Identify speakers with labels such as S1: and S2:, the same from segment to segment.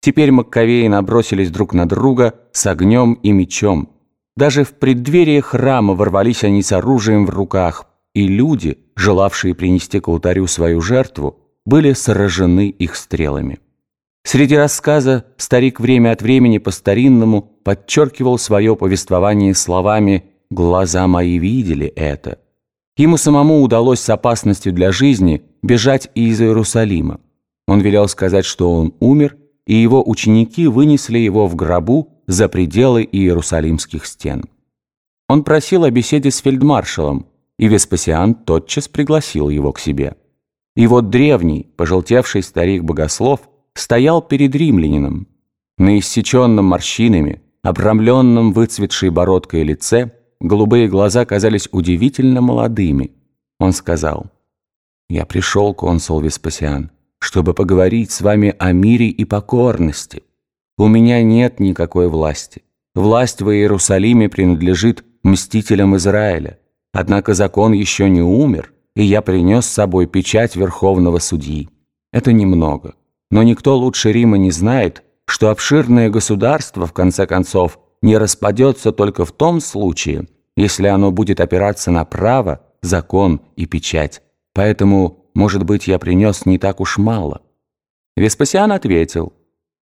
S1: Теперь Маккавеи набросились друг на друга с огнем и мечом. Даже в преддверии храма ворвались они с оружием в руках, и люди, желавшие принести к алтарю свою жертву, были сражены их стрелами. Среди рассказа старик время от времени по-старинному подчеркивал свое повествование словами «глаза мои видели это». Ему самому удалось с опасностью для жизни бежать из Иерусалима. Он велел сказать, что он умер, и его ученики вынесли его в гробу за пределы Иерусалимских стен. Он просил о беседе с фельдмаршалом, и Веспасиан тотчас пригласил его к себе. И вот древний, пожелтевший старик-богослов стоял перед римлянином. На иссеченном морщинами, обрамленном выцветшей бородкой лице, голубые глаза казались удивительно молодыми. Он сказал, «Я пришел, консул Веспасиан, чтобы поговорить с вами о мире и покорности. У меня нет никакой власти. Власть в Иерусалиме принадлежит мстителям Израиля. Однако закон еще не умер, и я принес с собой печать Верховного Судьи. Это немного. Но никто лучше Рима не знает, что обширное государство, в конце концов, не распадется только в том случае, если оно будет опираться на право, закон и печать. Поэтому, может быть, я принес не так уж мало. Веспасиан ответил,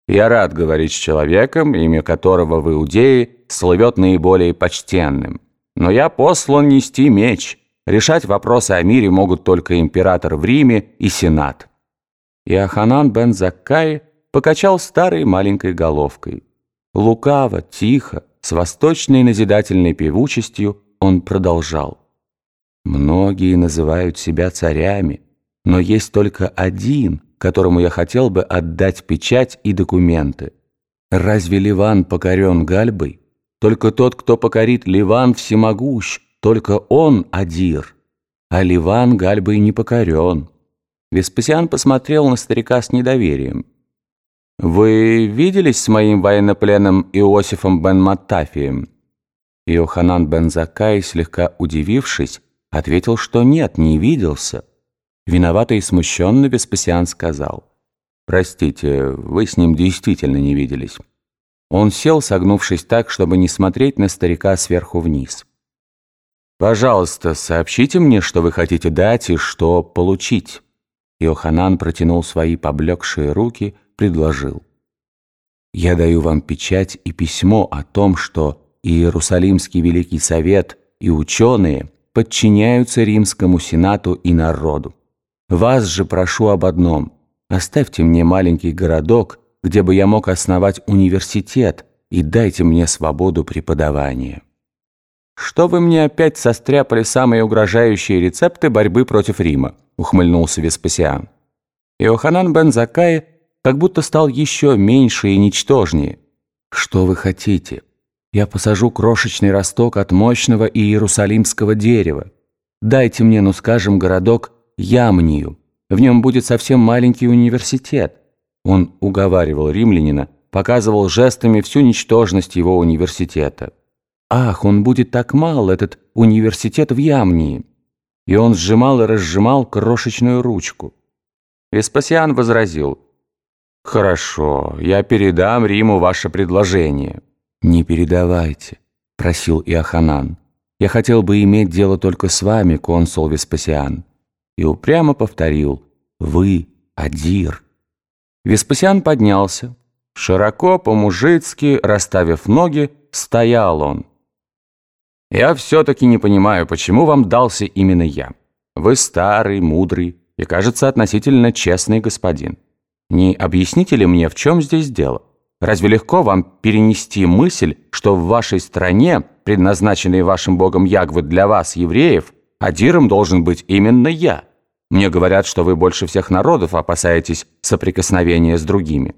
S1: «Я рад говорить с человеком, имя которого в Иудее слывет наиболее почтенным. Но я послан нести меч. Решать вопросы о мире могут только император в Риме и сенат». Иоханан бен Заккай покачал старой маленькой головкой. Лукаво, тихо, с восточной назидательной певучестью он продолжал. «Многие называют себя царями, но есть только один, которому я хотел бы отдать печать и документы. Разве Ливан покорен Гальбой? Только тот, кто покорит Ливан, всемогущ, только он Адир. А Ливан Гальбой не покорен». Веспасиан посмотрел на старика с недоверием. «Вы виделись с моим военнопленным Иосифом бен Маттафием?» Иоханан бен Закай, слегка удивившись, ответил, что нет, не виделся. Виновато и смущенно Веспасиан сказал. «Простите, вы с ним действительно не виделись». Он сел, согнувшись так, чтобы не смотреть на старика сверху вниз. «Пожалуйста, сообщите мне, что вы хотите дать и что получить». Иоханан протянул свои поблекшие руки, предложил. «Я даю вам печать и письмо о том, что Иерусалимский Великий Совет и ученые подчиняются Римскому Сенату и народу. Вас же прошу об одном. Оставьте мне маленький городок, где бы я мог основать университет, и дайте мне свободу преподавания». «Что вы мне опять состряпали самые угрожающие рецепты борьбы против Рима?» – ухмыльнулся Веспасиан. Иоханан бен Закай как будто стал еще меньше и ничтожнее. «Что вы хотите? Я посажу крошечный росток от мощного иерусалимского дерева. Дайте мне, ну скажем, городок Ямнию. В нем будет совсем маленький университет». Он уговаривал римлянина, показывал жестами всю ничтожность его университета. Ах, он будет так мал, этот университет в Ямнии. И он сжимал и разжимал крошечную ручку. Веспасиан возразил. «Хорошо, я передам Риму ваше предложение». «Не передавайте», — просил Иоханан. «Я хотел бы иметь дело только с вами, консул Веспасиан». И упрямо повторил «Вы, Адир». Веспасиан поднялся. Широко, по-мужицки, расставив ноги, стоял он. Я все-таки не понимаю, почему вам дался именно я. Вы старый, мудрый и, кажется, относительно честный господин. Не объясните ли мне, в чем здесь дело? Разве легко вам перенести мысль, что в вашей стране, предназначенной вашим богом Ягвы для вас, евреев, адиром должен быть именно я? Мне говорят, что вы больше всех народов опасаетесь соприкосновения с другими.